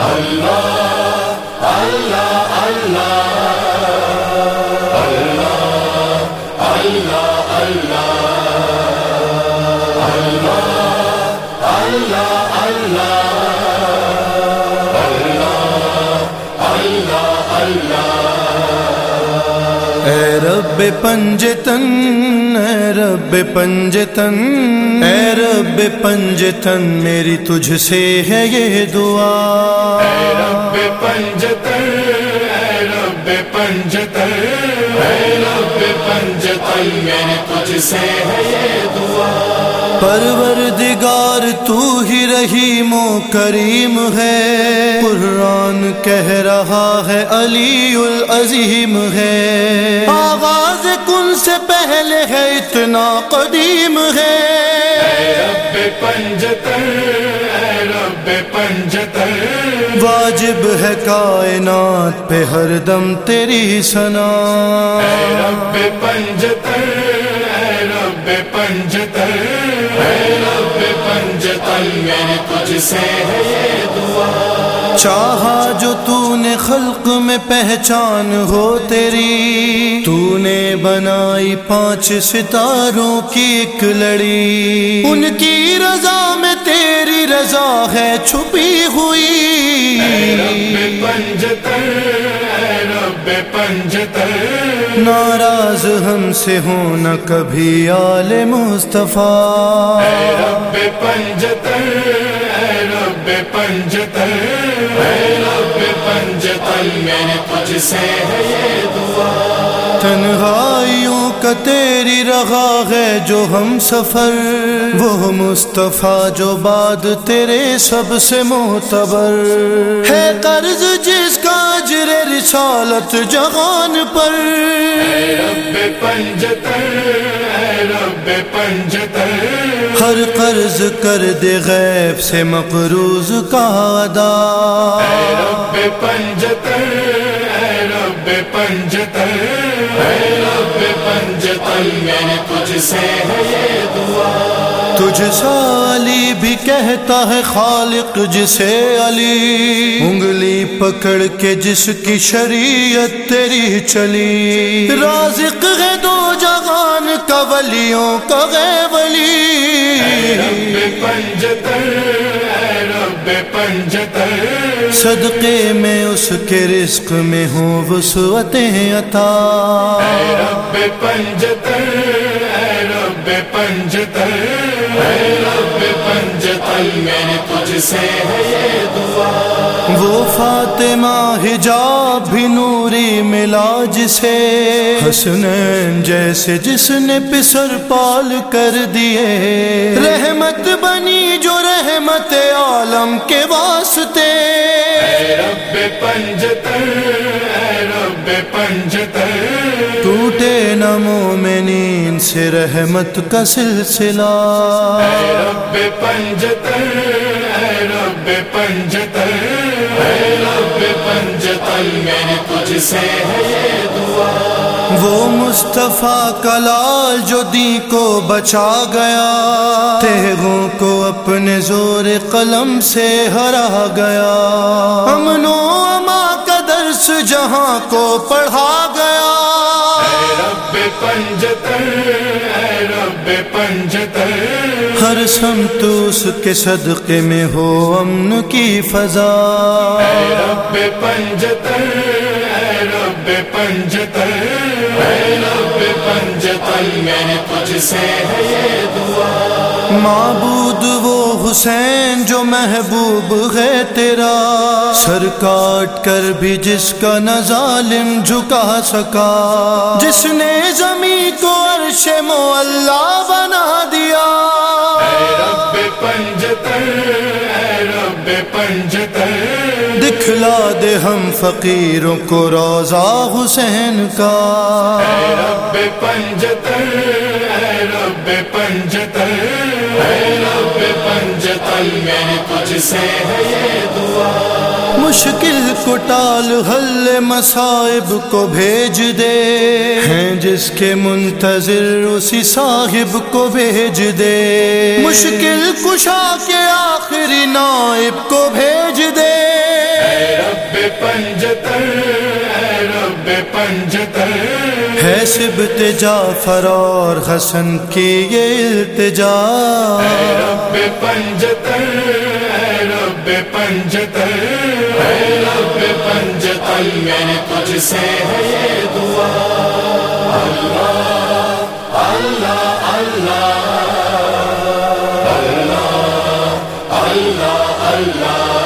اللہ اللہ اللہ اللہ اللہ اللہ اللہ اے رب پنجتن اے رب پنجتن اے رب پنجتن میری تجھ سے ہے یہ دعا۔ اے رب پنجتن اے رب پنجتن اے رب پنجتن میری تجھ سے ہے یہ دعا۔ پروردگار رحیم و کریم ہے۔ قرآن کہہ رہا ہے علی العظیم ہے۔ آغاز کن سے پہلے ہے اتنا قدیم ہے۔ اے رب پنجتن اے رب پنجتن واجب ہے کائنات پہ ہر دم تیری سنا اے رب پنجتن اے رب اے رب پنجتن تجھ سے ہے دعا چاہا جو تو نے خلق میں پہچان ہو تیری تو نے بنائی پانچ ستاروں کی ایک لڑی۔ ان کی رضا میں تیری رضا ہے چھپی ہوئی۔ اے رب پنجتن پنجتن ناراض ہم سے ہونا کبھی آل مصطفیٰ۔ اے رب پنجتن اے رب رب پنجتن میری تجھ سے ہے یہ دعا۔ تنہائیوں کا تیری رہا ہے جو ہم سفر۔ وہ مصطفیٰ جو بعد تیرے سب سے معتبر۔ ہے قرض جس کا اجر رسالت جہان پر۔ اے رب پنجتن اے رب پنجتن ہر قرض کر دے غیب سے مقروض کا ادا۔ اے رب پنجتن اے رب پنجتن اے رب پنجتن میری تجھ سے ہے یہ دعا۔ تجھ سالی بھی کہتا ہے خالق جسے علی۔ انگلی پکڑ کے جس کی شریعت تیری چلی۔ رازق ہے دو جہان کا ولیوں کا غیر اے ولی۔ پنجتن اے رب پنجتن صدقے میں اس کے رزق میں ہوں وسعتیں عطا۔ اے رب پنجتن اے رب پنجتن اے رب پنجتن میری تجھ سے ہے یہ دعا۔ فاطمہ حجاب بھی نوری ملا جسے حسنین جیسے جس نے پسر پال کر دیے۔ رحمت بنی جو رحمت عالم کے واسطے۔ اے رب پنجتن اے رب پنجتن ٹوٹے نمو میں نیند سے رحمت کا سلسلہ۔ اے رب پنجتن اے رب پنجتن میری تجھ سے ہے یہ دعا۔ وہ مصطفیٰ کلال جو دی کو بچا گیا تیغوں کو اپنے زور قلم سے ہرا گیا۔ امن و اما کا درس جہاں کو پڑھا گیا۔ اے رب پنجتن اے رب پنجتن ہر سمت اس کے صدقے میں ہو امن کی فضا۔ اے رب پنجتن اے رب پنجتن اے رب پنجتن میری تجھ سے ہے یہ دعا۔ معبود وہ حسین جو محبوب ہے تیرا۔ سر کاٹ کر بھی جس کا نہ ظالم جھکا سکا۔ جس نے کو عرش معلہ بنا دیا۔ اے رب پنجتن اے رب پنجتن دکھلا دے ہم فقیروں کو روزہ حسین کا۔ اے رب پنجتن اے رب پنجتن اے رب پنجتن میری تجھ سے ہے یہ دعا۔ مشکل کو ٹال حل مصائب کو بھیج دے۔ ہیں جس کے منتظر اسی صاحب کو بھیج دے۔ مشکل کشا کے آخری نائب کو بھیج دے۔ رب پنجتر ہے سب تجا فرار حسن کی یہ التجا۔ رب پنجتر اے پنجتر اے رب پنجتر میری تجھ سے ہے یہ دعا اللہ اللہ اللہ اللہ اللہ اللہ